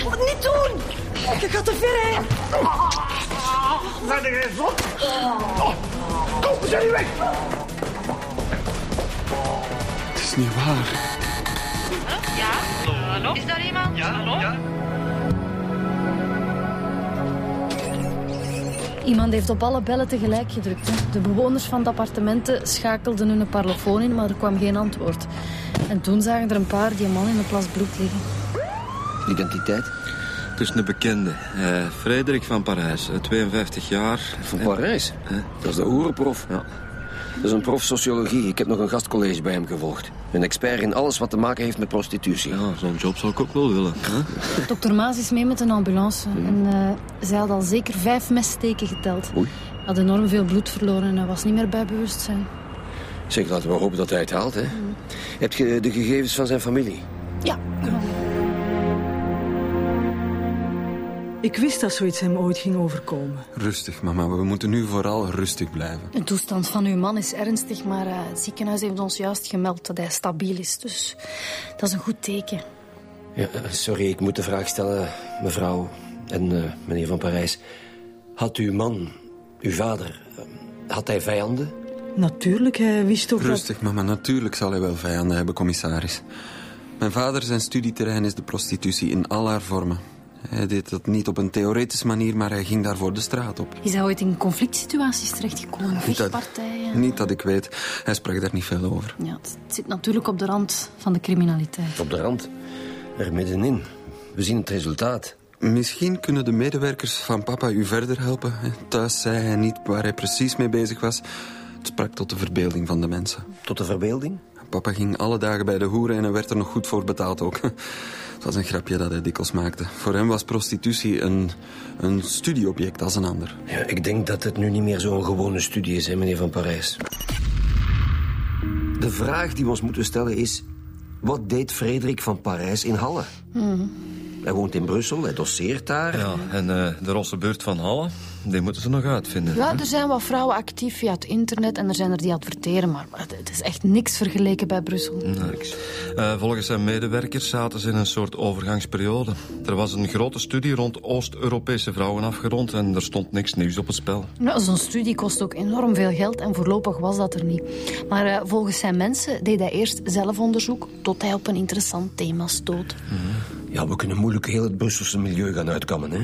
Niet doen! Je gaat te ver, hè. Zijn er geen zot? Kom, we zijn hier weg! Het is niet waar. Ja? Hallo? Is daar iemand? Ja, hallo? Iemand heeft op alle bellen tegelijk gedrukt. Hè. De bewoners van de appartementen schakelden hun parlofoon in, maar er kwam geen antwoord. En toen zagen er een paar die man in een plas bloed liggen. Identiteit? Het is een bekende. eh, Frederik van Parijs, eh, 52 jaar. Van Parijs? Dat is de hoerenprof. Ja. Dat is een prof sociologie. Ik heb nog een gastcollege bij hem gevolgd. Een expert in alles wat te maken heeft met prostitutie. Ja, zo'n job zou ik ook wel willen. Hè? Dokter Maas is mee met een ambulance. En eh, zij had al zeker vijf messteken geteld. Oei. Hij had enorm veel bloed verloren en hij was niet meer bij bewustzijn. Zeg, laten we hopen dat hij het haalt, hè. Heb je de gegevens van zijn familie? Ja, Ik wist dat zoiets hem ooit ging overkomen. Rustig, mama. We moeten nu vooral rustig blijven. de toestand van uw man is ernstig, maar eh, het ziekenhuis heeft ons juist gemeld dat hij stabiel is. Dus dat is een goed teken. Ja, eh, sorry, ik moet de vraag stellen, mevrouw en eh, meneer van Parijs. Had uw man, uw vader, had hij vijanden? Natuurlijk, hij wist toch dat... Rustig, mama. Natuurlijk zal hij wel vijanden hebben, commissaris. Mijn vader zijn studieterrein is de prostitutie in al haar vormen. Hij deed dat niet op een theoretische manier, maar hij ging daarvoor de straat op. Is hij ooit in conflict situaties terechtgekomen? Niet dat, Vechtpartijen? niet dat ik weet. Hij sprak daar niet veel over. Ja, het zit natuurlijk op de rand van de criminaliteit. Op de rand. Er middenin. We zien het resultaat. Misschien kunnen de medewerkers van papa u verder helpen. Thuis zei hij niet waar hij precies mee bezig was. Het sprak tot de verbeelding van de mensen. Tot de verbeelding? Papa ging alle dagen bij de hoeren en werd er nog goed voor betaald ook. Het was een grapje dat hij dikwijls maakte. Voor hem was prostitutie een, een studieobject als een ander. Ja, ik denk dat het nu niet meer zo'n gewone studie is, hè, meneer Van Parijs. De vraag die we ons moeten stellen is... Wat deed Frederik van Parijs in Halle? Hij woont in Brussel, hij doseert daar. Ja, en eh, de rosse beurt van Halle, die moeten ze nog uitvinden. Ja, er zijn wat vrouwen actief via het internet en er zijn er die adverteren, maar het is echt niks vergeleken bij Brussel. Niks. Eh, volgens zijn medewerkers zaten ze in een soort overgangsperiode. Er was een grote studie rond Oost-Europese vrouwen afgerond en er stond niks nieuws op het spel. Ja, Zo'n studie kost ook enorm veel geld en voorlopig was dat er niet. Maar eh, volgens zijn mensen deed hij eerst zelf onderzoek tot hij op een interessant thema stoot. Ja, we kunnen moeilijk heel het Brusselse milieu gaan uitkammen, hè?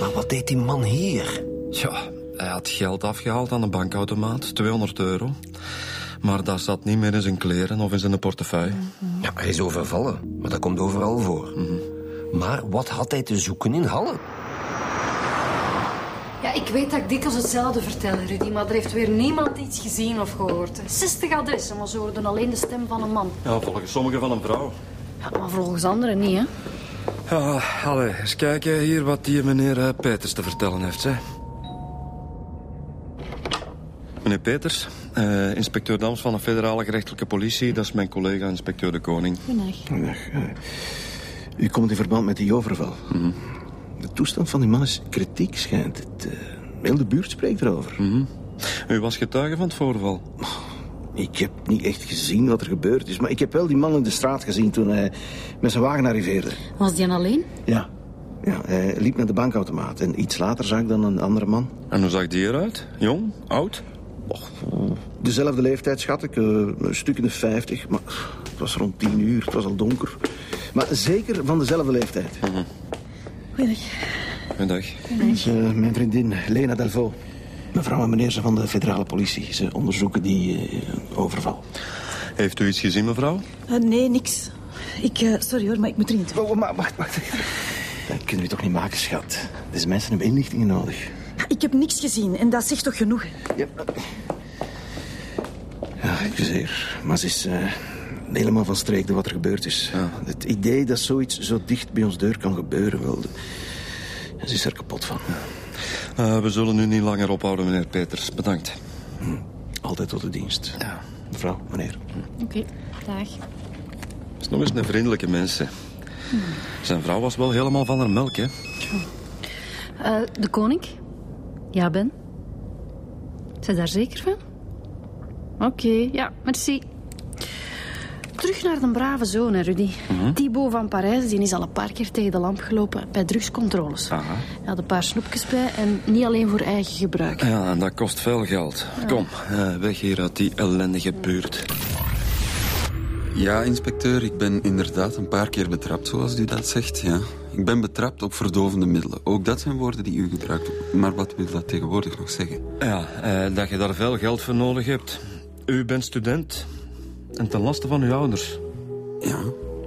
Maar wat deed die man hier? Ja, hij had geld afgehaald aan een bankautomaat, 200 euro. Maar dat zat niet meer in zijn kleren of in zijn portefeuille. Ja, hij is overvallen, maar dat komt overal voor. Maar wat had hij te zoeken in Halle? Ja, ik weet dat ik dikwijls hetzelfde vertel, Rudy, maar er heeft weer niemand iets gezien of gehoord. 60 adressen, maar ze hoorden alleen de stem van een man. Ja, volgens sommigen van een vrouw. Ja, maar volgens anderen niet, hè? Ja, allee, eens kijken hier wat die meneer eh, Peters te vertellen heeft, hè. Meneer Peters, eh, inspecteur Dams van de federale gerechtelijke politie. Dat is mijn collega inspecteur de Koning. Goedendag. Goedendag. Eh, U komt in verband met die overval. De toestand van die man is kritiek, schijnt het. eh, heel de buurt spreekt erover. U was getuige van het voorval. Ik heb niet echt gezien wat er gebeurd is, maar ik heb wel die man in de straat gezien toen hij met zijn wagen arriveerde. Was die alleen? Ja. Ja, hij liep naar de bankautomaat en iets later zag ik dan een andere man. En hoe zag die eruit? Jong? Oud? Dezelfde leeftijd, schat ik, eh, een stuk in de vijftig, maar het was rond tien uur, het was al donker. Maar zeker van dezelfde leeftijd. Goedendag. Goedendag. Dat is eh, mijn vriendin Lena Delvaux. Mevrouw en meneer zijn van de federale politie. Ze onderzoeken die eh, overval. Heeft u iets gezien, mevrouw? Eh, nee, niks. Ik, eh, sorry hoor, maar ik moet erin. toe. Oh, maar wacht, wacht. Dat kunnen we toch niet maken, schat. Deze mensen hebben inlichtingen nodig. Ik heb niks gezien en dat zegt toch genoeg? Ja, ja excuseer. Maar ze is eh, helemaal van streek door wat er gebeurd is. Het idee dat zoiets zo dicht bij ons deur kan gebeuren, wel... Ze is er kapot van. Eh, we zullen u niet langer ophouden, meneer Peters. Bedankt. Altijd tot de dienst. Ja. Mevrouw, meneer. Oké, dag. Het is nog eens een vriendelijke mens. hè. Zijn vrouw was wel helemaal van haar melk, hè? Eh, de koning? Ja, Ben? Zijn daar zeker van? Oké, ja, merci. Terug naar de brave zoon, hè, Rudy. Thibaut van Parijs die is al een paar keer tegen de lamp gelopen bij drugscontroles. Aha. Hij had een paar snoepjes bij en niet alleen voor eigen gebruik. Ja, en dat kost veel geld. Kom, eh, weg hier uit die ellendige buurt. Ja, inspecteur, ik ben inderdaad een paar keer betrapt, zoals u dat zegt, ja. Ik ben betrapt op verdovende middelen. Ook dat zijn woorden die u gebruikt. Maar wat wil dat tegenwoordig nog zeggen? Ja, eh, dat je daar veel geld voor nodig hebt. U bent student. En ten laste van uw ouders. Ja,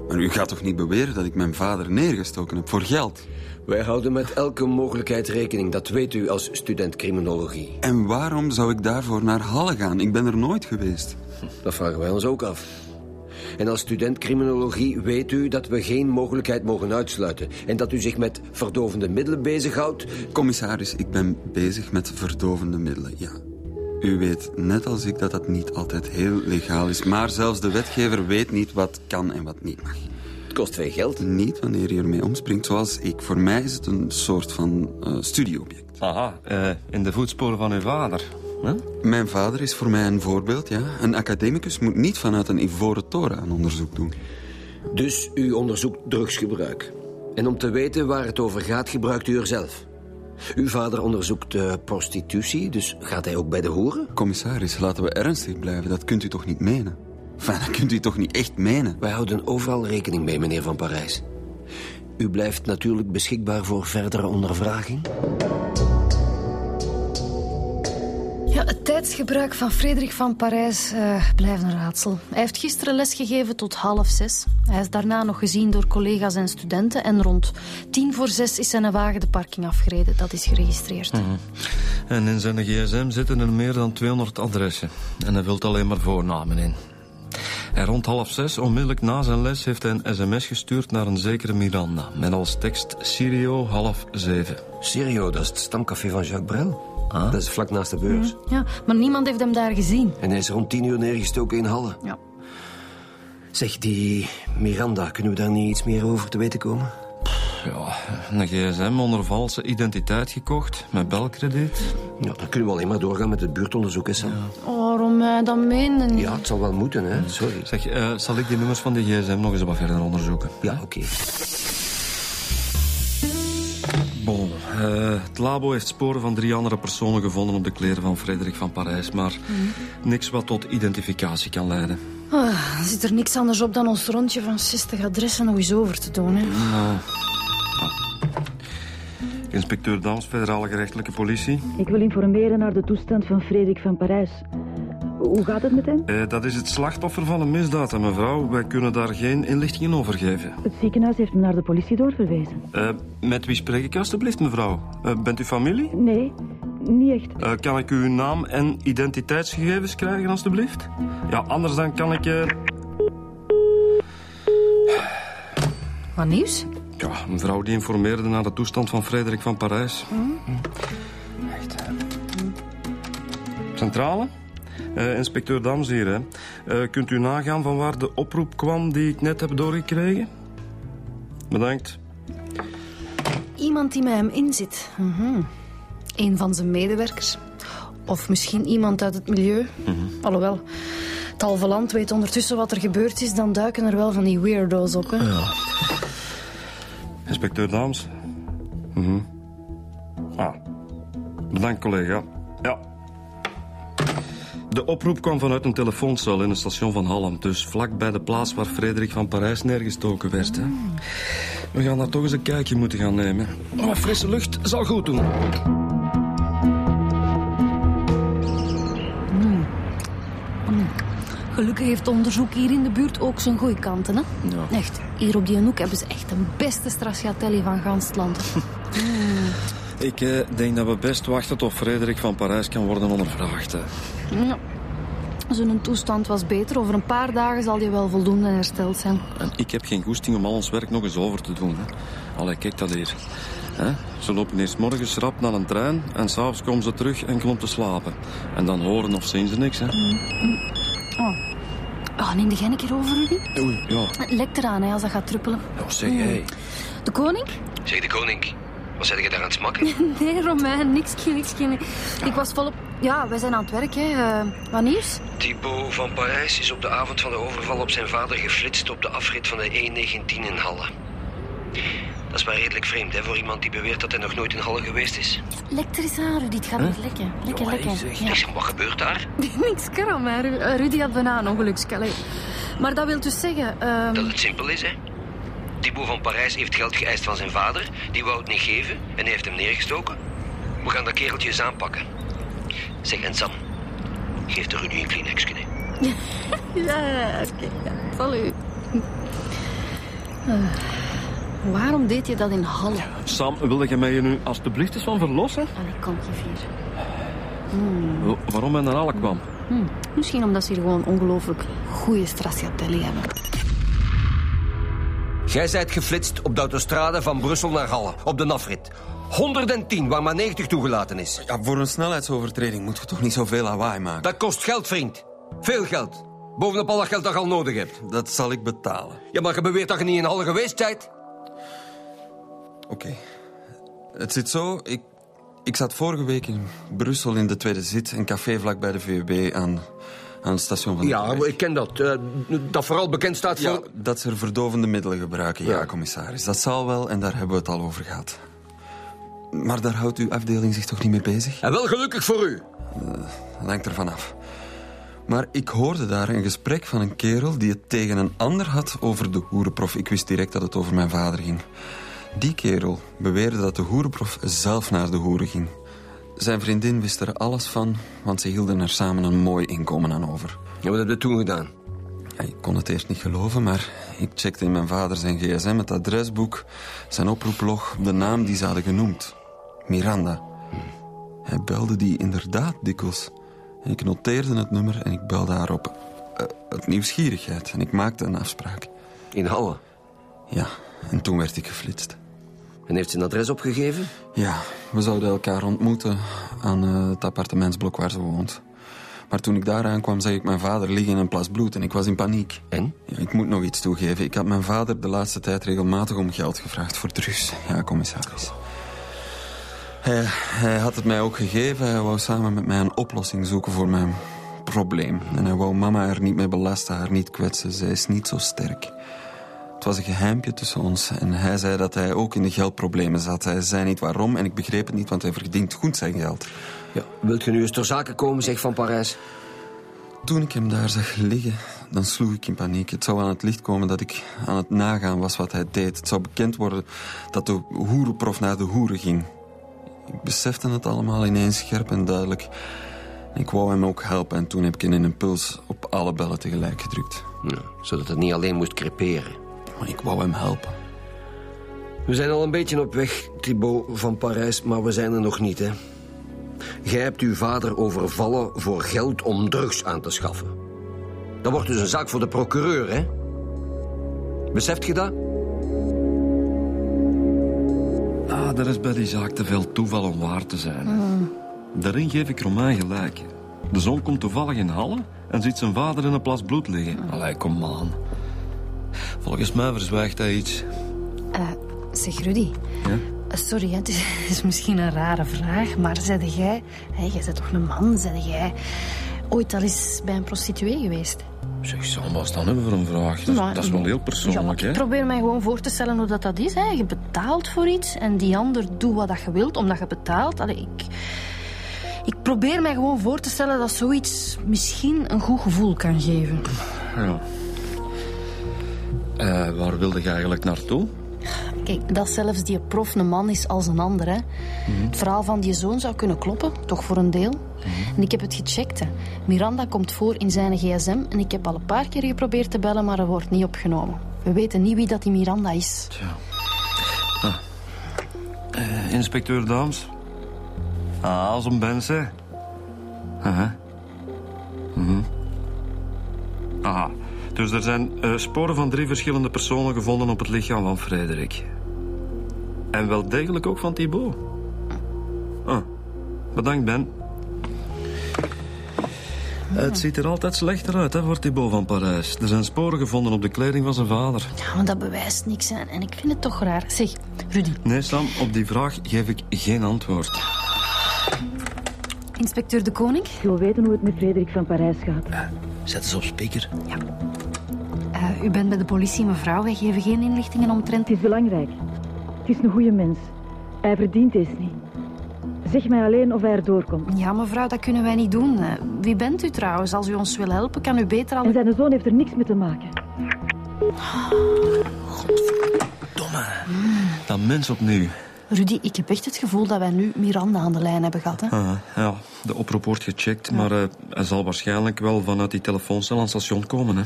maar u gaat toch niet beweren dat ik mijn vader neergestoken heb voor geld? Wij houden met elke mogelijkheid rekening. Dat weet u als student criminologie. En waarom zou ik daarvoor naar Halle gaan? Ik ben er nooit geweest. Dat vragen wij ons ook af. En als student criminologie weet u dat we geen mogelijkheid mogen uitsluiten. En dat u zich met verdovende middelen bezighoudt. Commissaris, ik ben bezig met verdovende middelen, ja. U weet, net als ik, dat dat niet altijd heel legaal is. Maar zelfs de wetgever weet niet wat kan en wat niet mag. Het kost veel geld. Niet wanneer je ermee omspringt zoals ik. Voor mij is het een soort van eh, studieobject. Aha, eh, in de voetsporen van uw vader. Huh? Mijn vader is voor mij een voorbeeld, ja. Een academicus moet niet vanuit een ivoren toren aan onderzoek doen. Dus u onderzoekt drugsgebruik. En om te weten waar het over gaat, gebruikt u er zelf. Uw vader onderzoekt eh, prostitutie, dus gaat hij ook bij de hoeren? Commissaris, laten we ernstig blijven. Dat kunt u toch niet menen? Enfin, dat kunt u toch niet echt menen? Wij houden overal rekening mee, meneer Van Parijs. U blijft natuurlijk beschikbaar voor verdere ondervraging. Tijdsgebruik van Frederik van Parijs eh, blijft een raadsel. Hij heeft gisteren lesgegeven tot half zes. Hij is daarna nog gezien door collega's en studenten. En rond tien voor zes is zijn wagen de parking afgereden. Dat is geregistreerd. En in zijn gsm zitten er meer dan 200 adressen. En hij vult alleen maar voornamen in. En rond half zes, onmiddellijk na zijn les, heeft hij een sms gestuurd naar een zekere Miranda. Met als tekst Sirio half zeven. Serio, dat is het stamcafé van Jacques Brel. Dat is vlak naast de beurs. Ja, maar niemand heeft hem daar gezien. En hij is rond tien uur neergestoken in Halle. Ja. Zeg, die Miranda, kunnen we daar niet iets meer over te weten komen? Ja, een gsm onder valse identiteit gekocht, met belkrediet. Ja, dan kunnen we alleen maar doorgaan met het buurtonderzoek, hè, Sam? Oh, waarom hij dat meende niet? Ja, het zal wel moeten, hè. Sorry. Zeg, eh, zal ik die nummers van die gsm nog eens wat verder onderzoeken? Ja, oké. Eh, het labo heeft sporen van drie andere personen gevonden op de kleren van Frederik van Parijs, maar niks wat tot identificatie kan leiden. Ah, er zit er niks anders op dan ons rondje van 60 adressen nog eens over te doen. Hè. Inspecteur Dams, federale gerechtelijke politie. Ik wil informeren naar de toestand van Frederik van Parijs. Hoe gaat het met hem? Eh, dat is het slachtoffer van een misdaad, hè, mevrouw. Wij kunnen daar geen inlichtingen over geven. Het ziekenhuis heeft hem naar de politie doorverwezen. Eh, met wie spreek ik alstublieft, mevrouw? Eh, bent u familie? Nee, niet echt. Eh, kan ik uw naam en identiteitsgegevens krijgen, alstublieft? Ja, anders dan kan ik... eh, Wat nieuws? Ja, een vrouw die informeerde naar de toestand van Frederik van Parijs. Echt, hè. Centrale? Eh, inspecteur Dams hier, hè. Eh, kunt u nagaan van waar de oproep kwam die ik net heb doorgekregen? Bedankt. Iemand die met hem inzit. Mhm. Een van zijn medewerkers. Of misschien iemand uit het milieu. Alhoewel, het halve land weet ondertussen wat er gebeurd is... dan duiken er wel van die weirdo's op. Hè? Inspecteur Dams. Mhm. Ah. Bedankt, collega. Ja. De oproep kwam vanuit een telefooncel in het station van Hallam. Dus vlak bij de plaats waar Frederik van Parijs neergestoken werd. Hè. We gaan daar toch eens een kijkje moeten gaan nemen. Oh, frisse lucht zal goed doen. Gelukkig heeft onderzoek hier in de buurt ook zijn goeie kanten. Hè? Echt, hier op die hoek hebben ze echt de beste stracciatelli van gans het land. Ik eh, denk dat we best wachten tot Frederik van Parijs kan worden ondervraagd. Hè. Ja. Zijn toestand was beter. Over een paar dagen zal hij wel voldoende hersteld zijn. En ik heb geen goesting om al ons werk nog eens over te doen. Hè. Allee, kijk dat hier. Hè? Ze lopen eerst morgens rap naar een trein en s'avonds komen ze terug enkel om te slapen. En dan horen of zien ze niks. Hè. Oh, neem de een keer over, Rudy. Oei, ja. Het lekt eraan hè, als dat gaat druppelen. Ja, zeg, hé. De koning? Zeg, de koning. Wat zei je daar aan het smakken? Nee, Romein, niks, niks. Ik was volop... Ja, wij zijn aan het werk, hè. Uh, wanneer? Thibaut van Parijs is op de avond van de overval op zijn vader geflitst op de afrit van de E19 in Halle. Dat is maar redelijk vreemd, hè, voor iemand die beweert dat hij nog nooit in Halle geweest is. Lek er eens aan, Rudy. Het gaat niet lekker. Lekker, lekker. Ja. Wat gebeurt daar? Niks kram, hè. Rudy had bijna een ongelukskel. Maar dat wil dus zeggen... Uh... Dat het simpel is, hè? Thibaut van Parijs heeft geld geëist van zijn vader. Die wou het niet geven en heeft hem neergestoken. We gaan dat kereltje eens aanpakken. Zeg, en Sam, geef de Rudy een Kleenex, hè? ja, oké. Ja, zal u. Uh, waarom deed je dat in Halle? Sam, wilde je mij nu alstublieft eens van verlossen? Allee, kom, je vier. Hmm. Waarom hij naar Halle kwam? Hmm. Misschien omdat ze hier gewoon ongelooflijk goede stracciatelli hebben. Jij zijt geflitst op de autostrade van Brussel naar Halle, op de afrit. 110, waar maar 90 toegelaten is. Ja, voor een snelheidsovertreding moet je toch niet zoveel lawaai maken? Dat kost geld, vriend. Veel geld. Bovenop al dat geld dat je al nodig hebt. Dat zal ik betalen. Ja, maar je beweert dat je niet in Halle geweest bent. Oké. Het zit zo, ik, ik zat vorige week in Brussel in de tweede zit... een café vlak bij de VUB aan aan het station van Ja, ik ken dat. Uh, dat vooral bekend staat voor... Ja, dat ze er verdovende middelen gebruiken, ja. commissaris. Dat zal wel, en daar hebben we het al over gehad. Maar daar houdt uw afdeling zich toch niet mee bezig? En wel gelukkig voor u. Uh, dat hangt ervan af. Maar ik hoorde daar een gesprek van een kerel die het tegen een ander had over de hoerenprof. Ik wist direct dat het over mijn vader ging. Die kerel beweerde dat de hoerenprof zelf naar de hoeren ging. Zijn vriendin wist er alles van, want ze hielden er samen een mooi inkomen aan over. Ja, wat heb je toen gedaan? ik kon het eerst niet geloven, maar ik checkte in mijn vader zijn gsm, het adresboek, zijn oproeplog, de naam die ze hadden genoemd. Miranda. Hij belde die inderdaad dikwijls. Ik noteerde het nummer en ik belde haar op. Uh, uit nieuwsgierigheid. En ik maakte een afspraak. In Halle? Ja, en toen werd ik geflitst. En heeft ze een adres opgegeven? Ja, we zouden elkaar ontmoeten aan uh, het appartementsblok waar ze woont. Maar toen ik daar aankwam, zag ik mijn vader liggen in een plas bloed en ik was in paniek. En? Ja, ik moet nog iets toegeven. Ik had mijn vader de laatste tijd regelmatig om geld gevraagd voor drugs. Ja, commissaris. Hij, hij had het mij ook gegeven. Hij wou samen met mij een oplossing zoeken voor mijn probleem. En hij wou mama er niet mee belasten, haar niet kwetsen. Zij is niet zo sterk. Het was een geheimpje tussen ons en hij zei dat hij ook in de geldproblemen zat. Hij zei niet waarom en ik begreep het niet, want hij verdient goed zijn geld. Ja, wilt je nu eens ter zake komen, zeg Van Parijs? Toen ik hem daar zag liggen, dan sloeg ik in paniek. Het zou aan het licht komen dat ik aan het nagaan was wat hij deed. Het zou bekend worden dat de hoerenprof naar de hoeren ging. Ik besefte het allemaal ineens scherp en duidelijk. Ik wou hem ook helpen en toen heb ik in een impuls op alle bellen tegelijk gedrukt. Ja, zodat het niet alleen moest creperen. Maar ik wou hem helpen. We zijn al een beetje op weg, Thibaut van Parijs, maar we zijn er nog niet, hè. Jij hebt uw vader overvallen voor geld om drugs aan te schaffen. Dat wordt dus een zaak voor de procureur, hè? Beseft je dat? Ah, er is bij die zaak te veel toeval om waar te zijn. Mm. Daarin geef ik Romain gelijk. De zoon komt toevallig in Halle en ziet zijn vader in een plas bloed liggen. Allee, kom aan. Volgens mij verzwijgt hij iets. Uh, zeg, Rudy. Ja? Uh, sorry, het is, is, misschien een rare vraag, maar zei jij... Hey, jij bent toch een man, zei jij... ooit al eens bij een prostituee geweest? Zeg, Sam, wat dan hebben voor een vraag? Dat, maar, dat is wel heel persoonlijk, ja, hè? Ik probeer mij gewoon voor te stellen hoe dat, dat is. Hè. Je betaalt voor iets en die ander doet wat dat je wilt, omdat je betaalt. Allee, ik... Ik probeer mij gewoon voor te stellen dat zoiets misschien een goed gevoel kan geven. Ja. Uh, waar wilde je eigenlijk naartoe? Kijk, dat zelfs die prof een man is als een ander. Hè. Mhm. Het verhaal van die zoon zou kunnen kloppen, toch voor een deel. Mhm. En ik heb het gecheckt. Hè. Miranda komt voor in zijn gsm en ik heb al een paar keer geprobeerd te bellen, maar er wordt niet opgenomen. We weten niet wie dat die Miranda is. Tja. Ah. Uh, inspecteur Daams. Ah, als een. Aha. Mhm. Aha. Dus er zijn uh, sporen van drie verschillende personen gevonden op het lichaam van Frederik. En wel degelijk ook van Thibaut. Ah, bedankt, Ben. Het ziet er altijd slechter uit hè, voor Thibaut van Parijs. Er zijn sporen gevonden op de kleding van zijn vader. Ja, maar dat bewijst niks. Hè. En ik vind het toch raar. Zeg, Rudy. Nee, Sam, op die vraag geef ik geen antwoord. Inspecteur De Koning, Ik wil weten hoe het met Frederik van Parijs gaat. Zet ze op speaker. eh, u bent bij de politie, mevrouw. Wij geven geen inlichtingen omtrent... Het is belangrijk. Het is een goede mens. Hij verdient deze niet. Zeg mij alleen of hij er doorkomt. Ja, mevrouw, dat kunnen wij niet doen. Eh, Wie bent u trouwens? Als u ons wil helpen, kan u beter al... En zijn zoon heeft er niks mee te maken. Dat mens opnieuw. Rudy, ik heb echt het gevoel dat wij nu Miranda aan de lijn hebben gehad. Hè? Ah, ja, de oproep wordt gecheckt, maar eh, hij zal waarschijnlijk wel vanuit die telefooncel aan het station komen. Hè.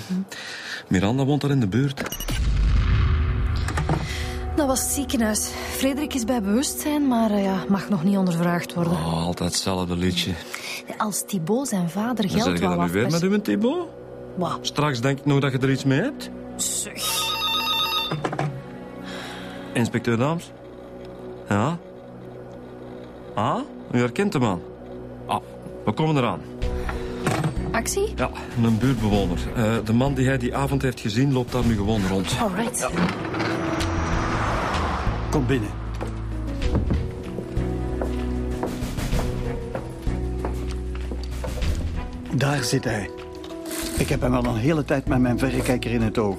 Miranda woont daar in de buurt. Dat was het ziekenhuis. Frederik is bij bewustzijn, maar eh, ja, mag nog niet ondervraagd worden. Oh, altijd hetzelfde liedje. Als Thibaut zijn vader Dan geld zeg je wou dat nu weer met uw Thibaut? Straks denk ik nog dat je er iets mee hebt. zeg. Inspecteur Daams? Ja? Ah, u herkent de man? Ah, we komen eraan. Actie? Ja, een buurtbewoner. Eh, de man die hij die avond heeft gezien loopt daar nu gewoon rond. Alright. Kom binnen. Daar zit hij. Ik heb hem al een hele tijd met mijn verrekijker in het oog.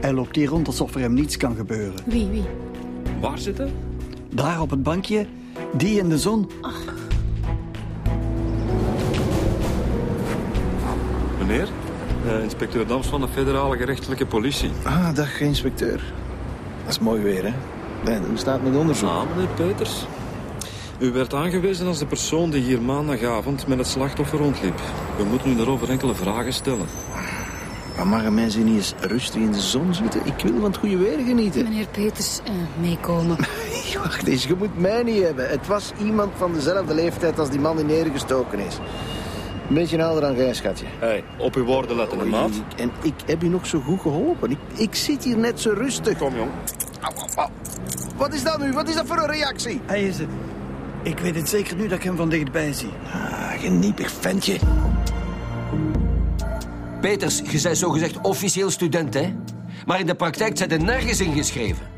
Hij loopt hier rond alsof er hem niets kan gebeuren. Wie, wie? Waar zit hij? Daar op het bankje, die in de zon. Meneer? Eh, inspecteur Dams van de federale gerechtelijke politie. Ah, dag, inspecteur. Dat is mooi weer, hè? Nee, hoe staat het met onderzoek? Ah, meneer Peters. U werd aangewezen als de persoon die hier maandagavond met het slachtoffer rondliep. We moeten u daarover enkele vragen stellen. Maar mogen mensen niet eens rustig in de zon zitten? Ik wil van het goede weer genieten. Meneer Peters, eh, meekomen. Wacht eens, je moet mij niet hebben. Het was iemand van dezelfde leeftijd als die man die neergestoken is. Een beetje ouder dan jij, schatje. Hey, op uw woorden letten, hè, maat. Oei, En ik heb je nog zo goed geholpen. Ik, ik zit hier net zo rustig. Kom, jong. Au, au, au. Wat is dat nu? Wat is dat voor een reactie? Hij is het. Ik weet het zeker nu dat ik hem van dichtbij zie. Ah, geniepig ventje. Peters, je bent zogezegd officieel student, hè? Maar in de praktijk zijn er nergens ingeschreven.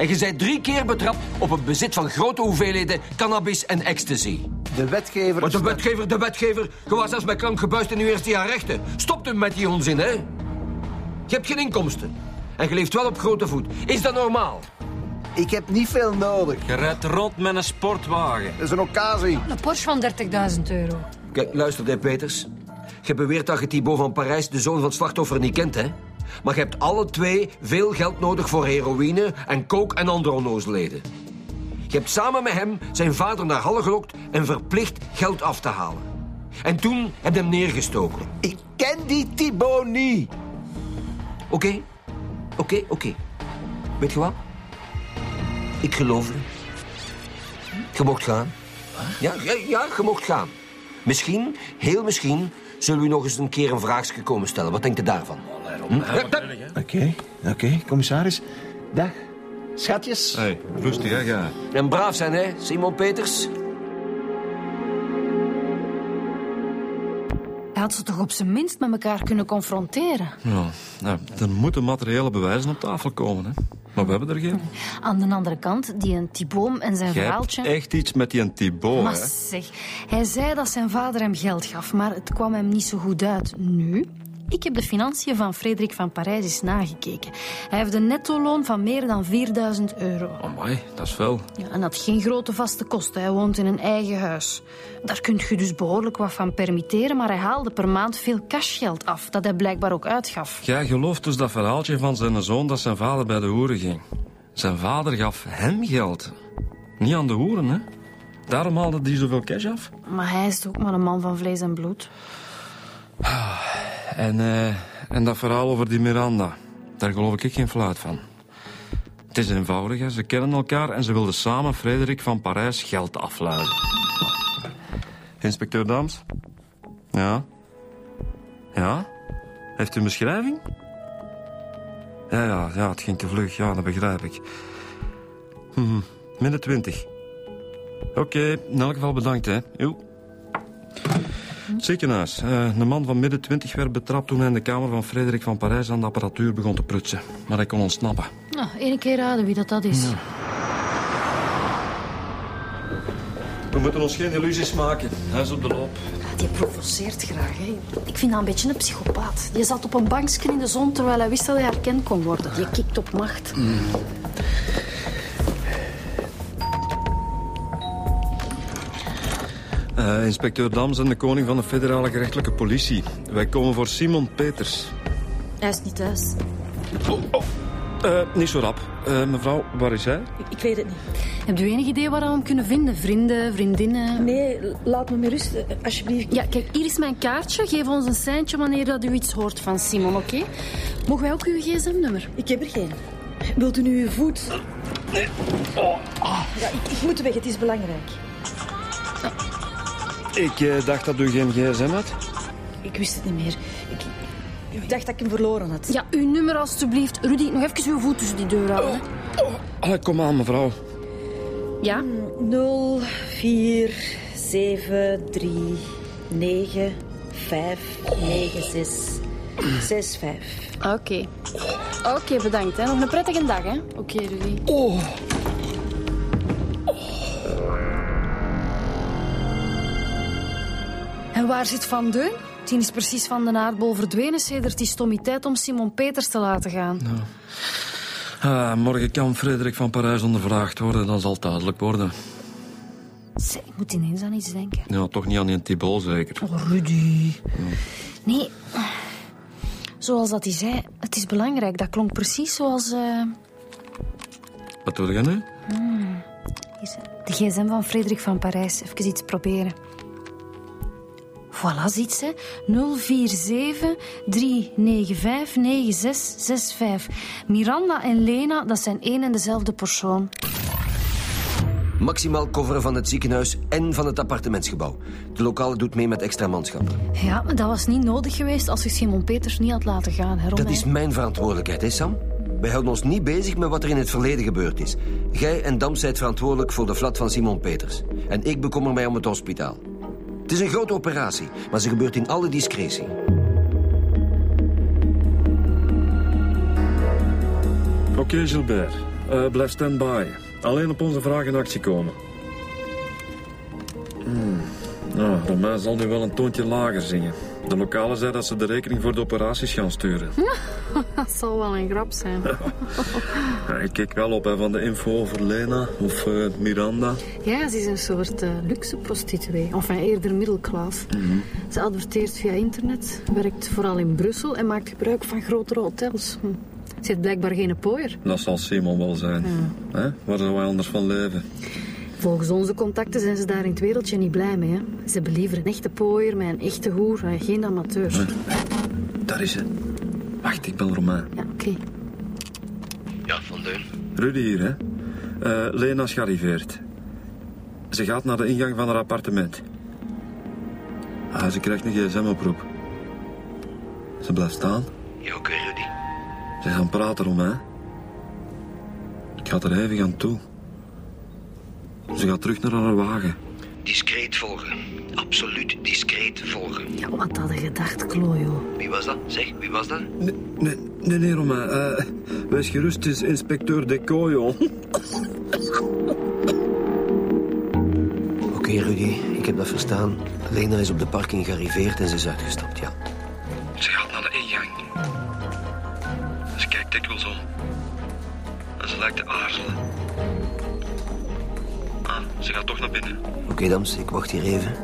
En je bent drie keer betrapt op het bezit van grote hoeveelheden cannabis en ecstasy. De wetgever... Maar de wetgever, de wetgever, je was zelfs met klank gebuist in uw eerste jaar rechten. Stopt u met die onzin, hè? Je hebt geen inkomsten. En je leeft wel op grote voet. Is dat normaal? Ik heb niet veel nodig. Je rijdt rond met een sportwagen. Dat is een occasie. Een Porsche van 30.000 euro. Kijk, luister, hè, Peters. Je beweert dat je Thibaut van Parijs, de zoon van het slachtoffer, niet kent, hè? Maar je hebt alle twee veel geld nodig voor heroïne en coke en andere onnozelheden. Je hebt samen met hem zijn vader naar Halle gelokt en verplicht geld af te halen. En toen heb je hem neergestoken. Ik ken die Thibaut niet. Oké, oké, oké. Weet je wat? Ik geloof je. Je mocht gaan. Ja, ja, ja, je mocht gaan. Misschien, heel misschien, zullen we u nog eens een keer een vraagje komen stellen. Wat denkt u daarvan? Hm? Ja, Oké, oké, commissaris. Dag. Schatjes. Hey, rustig, hè, ga. En braaf zijn, hè, Simon Peters? Hij had ze toch op zijn minst met elkaar kunnen confronteren. Ja, nou, er moeten materiële bewijzen op tafel komen, hè. Maar we hebben er geen. Aan de andere kant, die een en zijn Jij hebt verhaaltje... echt iets met die Thibaut, Maar hè. zeg, hij zei dat zijn vader hem geld gaf, maar het kwam hem niet zo goed uit. Nu? Ik heb de financiën van Frederik van Parijs eens nagekeken. Hij heeft een netto-loon van meer dan 4000 euro. Amai, dat is veel. Ja, en had geen grote vaste kosten. Hij woont in een eigen huis. Daar kun je dus behoorlijk wat van permitteren, maar hij haalde per maand veel cashgeld af, dat hij blijkbaar ook uitgaf. Jij gelooft dus dat verhaaltje van zijn zoon dat zijn vader bij de hoeren ging. Zijn vader gaf hem geld. Niet aan de hoeren, hè. Daarom haalde hij zoveel cash af. Maar hij is ook maar een man van vlees en bloed. En, eh, en dat verhaal over die Miranda, daar geloof ik geen fluit van. Het is eenvoudig, hè. ze kennen elkaar en ze wilden samen Frederik van Parijs geld afluiden. Inspecteur Dams? Ja? Ja? Heeft u een beschrijving? Ja, ja, ja, het ging te vlug, ja, dat begrijp ik. Hm, midden twintig. Oké, in elk geval bedankt, hè. Joe. Ziekenhuis. Eh, een man van midden 20 werd betrapt toen hij in de kamer van Frederik van Parijs aan de apparatuur begon te prutsen. Maar hij kon ontsnappen. Nou, keer raden wie dat, dat is. We moeten ons geen illusies maken. Hij is op de loop. Die provoceert graag. Hè. Ik vind dat een beetje een psychopaat. Die zat op een bankje in de zon terwijl hij wist dat hij herkend kon worden. Die kikt op macht. Mm. Uh, inspecteur Dams en de koning van de federale gerechtelijke politie. Wij komen voor Simon Peters. Hij is niet thuis. Oh, oh. Uh, niet zo rap. Uh, mevrouw, waar is hij? Ik, ik, weet het niet. Heb u enig idee waar we hem kunnen vinden? Vrienden, vriendinnen? Nee, laat me met rust, alsjeblieft. Ja, kijk, hier is mijn kaartje. Geef ons een seintje wanneer dat u iets hoort van Simon, oké? Mogen wij ook uw gsm-nummer? Ik heb er geen. Wilt u nu uw voet... Nee. Oh. Ja, ik, ik moet weg, het is belangrijk. Ik uh, dacht dat u geen gsm had. Ik wist het niet meer. Ik, ik dacht dat ik hem verloren had. Ja, uw nummer alstublieft. Rudy, nog even uw voet tussen die deur houden. Oh, oh. Allee, kom aan, mevrouw. Ja? 0, 4, 7, 3, 9, 5, 9, 6, 6, 5. Oké. Okay. Oké, okay, bedankt. Hè. Nog een prettige dag, hè. Oké, okay, Rudy. Oh. Waar zit Van Deun? Die is precies van de aardbol verdwenen sedert die stommiteit om Simon Peters te laten gaan. Nou. Ah, morgen kan Frederik van Parijs ondervraagd worden, dan zal het duidelijk worden. Zij, ik moet ineens aan iets denken. Ja, toch niet aan die Thibault zeker? Oh, Rudy. Ja. Nee, zoals dat hij zei, het is belangrijk. Dat klonk precies zoals... Uh... Wat doe je nu? Hmm. De gsm van Frederik van Parijs. Even iets proberen. Voilà, ziet ze. 047 395 9665. Miranda en Lena, dat zijn één en dezelfde persoon. Maximaal coveren van het ziekenhuis en van het appartementsgebouw. De lokale doet mee met extra manschappen. Ja, maar dat was niet nodig geweest als ik Simon Peters niet had laten gaan. Hè, dat is mijn verantwoordelijkheid, hè Sam? Wij houden ons niet bezig met wat er in het verleden gebeurd is. Jij en Dam zijt verantwoordelijk voor de flat van Simon Peters. En ik bekommer mij om het hospitaal. Het is een grote operatie, maar ze gebeurt in alle discretie. Oké, okay, Gilbert. Uh, blijf stand-by. Alleen op onze vraag in actie komen. Hmm. Nou, Romain zal nu wel een toontje lager zingen. De lokale zei dat ze de rekening voor de operaties gaan sturen. dat zal wel een grap zijn. ja, ik kijk wel op hè, van de info over Lena of uh, Miranda. Ja, ze is een soort uh, luxe prostituee. Enfin, eerder middelklas. Mm Ze adverteert via internet, werkt vooral in Brussel en maakt gebruik van grotere hotels. Hm. Ze heeft blijkbaar geen pooier. Dat zal Simon wel zijn. Ja. Waar zou hij anders van leven? Volgens onze contacten zijn ze daar in het wereldje niet blij mee. Hè? Ze hebben liever een echte pooier met een echte hoer, geen amateur. Daar is ze. Wacht, ik bel Romain. Ja, oké. Okay. Ja, Van Deun. Rudy hier, hè. Uh, Lena is gearriveerd. Ze gaat naar de ingang van haar appartement. Ah, ze krijgt een gsm-oproep. Ze blijft staan. Ja, oké, okay, Rudy. Ze gaan praten, Romain. Ik ga er even aan toe. Ze gaat terug naar haar wagen. Discreet volgen. Absoluut discreet volgen. Ja, wat had je gedacht, Klojo? Wie was dat? Zeg, wie was dat? Nee, nee, nee, nee Romain. Uh, wees gerust, het is inspecteur De Coyo. Oké, okay, Rudy, ik heb dat verstaan. Lena is op de parking gearriveerd en ze is uitgestapt, ja. Ze gaat naar de ingang. Ze kijkt dikwijls om. En ze lijkt te aarzelen. Ze gaat toch naar binnen. Oké, okay, Dams, ik wacht hier even.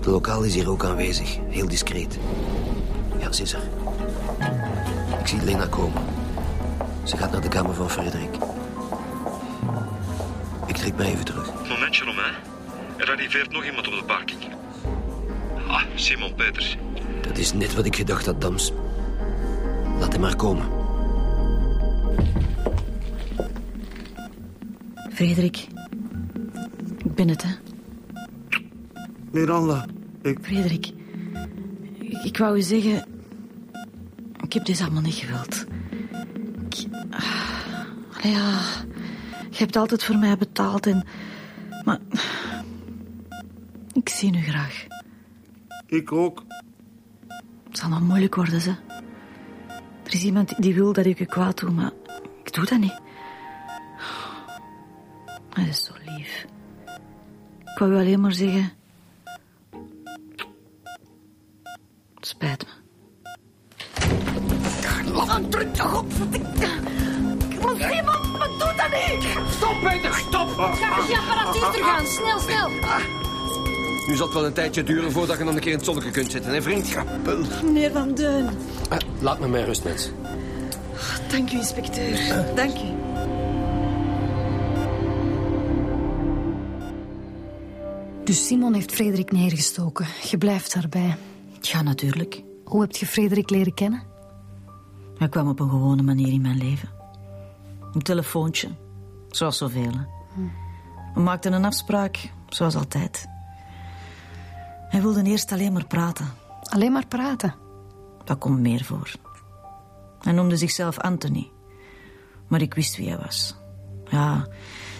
De lokaal is hier ook aanwezig. Heel discreet. Ja, ze is er. Ik zie Lena komen. Ze gaat naar de kamer van Frederik. Ik trek mij even terug. Momentje, Romain. Er arriveert nog iemand op de parking. Ah, Simon Peters. Dat is net wat ik gedacht had, Dams. Laat hem maar komen. Frederik, ik ben het, hè. Miranda, ik... Frederik, ik, ik wou u zeggen... Ik heb dit allemaal niet gewild. Ik... Ah, ja, je hebt altijd voor mij betaald en... Maar... Ik zie u graag. Ik ook. Het zal nog moeilijk worden, ze. Er is iemand die wil dat ik je kwaad doe, maar ik doe dat niet. Dat is zo lief. Wou u alleen maar zeggen... Het spijt me. Man, druk toch op. Maar Simon, wat doet dat nu? Stop, Peter, stop! Ga je apparatuur terug aan. Snel, snel. Nu zal het wel een tijdje duren voordat je nog een keer in het zonnetje kunt zitten, hè, vriend? Meneer Van Deun. Ah, laat me met rust, mens. Dank u, inspecteur. Dank u. Dus Simon heeft Frederik neergestoken. Je blijft daarbij. Ja, natuurlijk. Hoe heb je Frederik leren kennen? Hij kwam op een gewone manier in mijn leven. Een telefoontje, zoals zoveel. hè. We maakten een afspraak, zoals altijd. Hij wilde eerst alleen maar praten. Alleen maar praten. Dat komt meer voor. Hij noemde zichzelf Anthony. Maar ik wist wie hij was. Ja,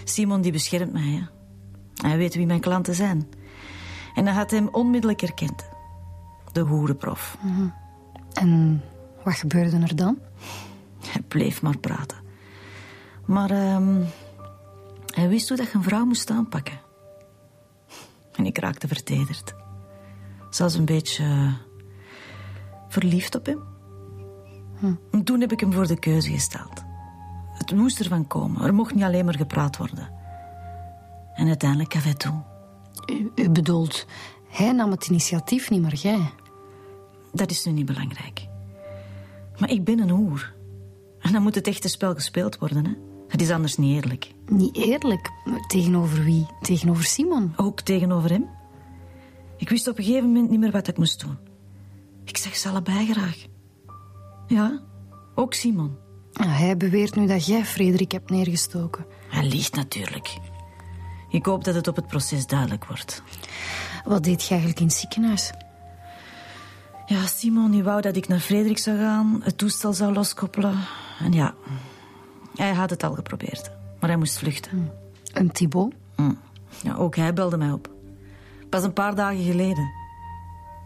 Simon die beschermt mij. Hè. Hij weet wie mijn klanten zijn. En hij had hem onmiddellijk herkend. De hoerenprof. En wat gebeurde er dan? Hij bleef maar praten. Maar ehm, hij wist hoe dat je een vrouw moest aanpakken. En ik raakte vertederd. Zelfs een beetje eh, verliefd op hem. En toen heb ik hem voor de keuze gesteld. Het moest ervan komen. Er mocht niet alleen maar gepraat worden. En uiteindelijk toe. U, u bedoelt, hij nam het initiatief, niet maar jij. Dat is nu niet belangrijk. Maar ik ben een hoer. En dan moet het echte spel gespeeld worden, hè. Het is anders niet eerlijk. Niet eerlijk. Maar Tegenover wie? Tegenover Simon. Ook tegenover hem. Ik wist op een gegeven moment niet meer wat ik moest doen. Ik zag ze allebei graag. Ja, ook Simon. Ah, hij beweert nu dat jij Frederik hebt neergestoken. Hij liegt natuurlijk. Ik hoop dat het op het proces duidelijk wordt. Wat deed je eigenlijk in het ziekenhuis? Ja, Simon die wou dat ik naar Frederik zou gaan, het toestel zou loskoppelen. En ja, hij had het al geprobeerd. Maar hij moest vluchten. En Thibaut? Hm. Ja, ook hij belde mij op. Pas een paar dagen geleden.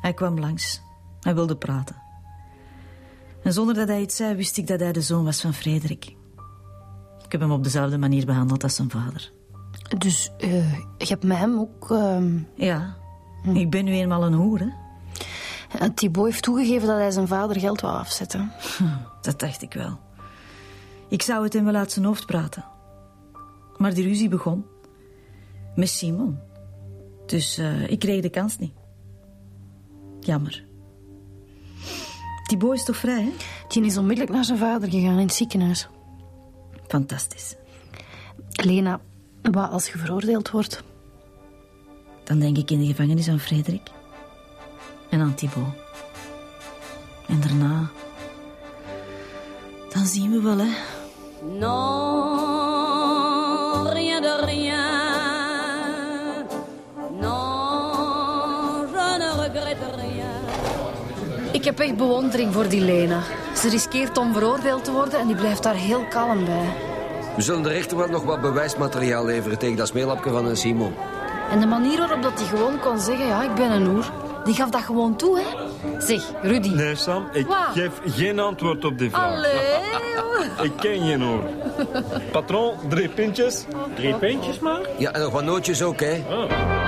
Hij kwam langs. Hij wilde praten. En zonder dat hij iets zei, wist ik dat hij de zoon was van Frederik. Ik heb hem op dezelfde manier behandeld als zijn vader. Dus eh, je hebt met hem ook... ehm, Ja, ik ben nu eenmaal een hoer, hè. en Thibaut heeft toegegeven dat hij zijn vader geld wou afzetten. Dat dacht ik wel. Ik zou het hem wel uit zijn hoofd praten. Maar die ruzie begon. Met Simon. Dus eh, ik kreeg de kans niet. Jammer. Thibaut is toch vrij, hè? Die is onmiddellijk naar zijn vader gegaan in het ziekenhuis. Fantastisch. Lena, wat als je veroordeeld wordt? Dan denk ik in de gevangenis aan Frederik. En aan Thibaut. En daarna... Dan zien we wel, hè. Non, rien de rien. Non, je ne regrette rien. Ik heb echt bewondering voor die Lena. Ze riskeert om veroordeeld te worden en die blijft daar heel kalm bij. We zullen de rechter wel nog wat bewijsmateriaal leveren tegen dat smeelapje van een Simon. En de manier waarop dat hij gewoon kon zeggen, ja, ik ben een hoer, die gaf dat gewoon toe, hè? Zeg, Rudy. Nee, Sam, ik Wat? geef geen antwoord op die vraag. Allee. Ik ken geen hoor. Patron, drie pintjes. Drie pintjes maar? Ja, en nog wat nootjes ook, hè. Ah.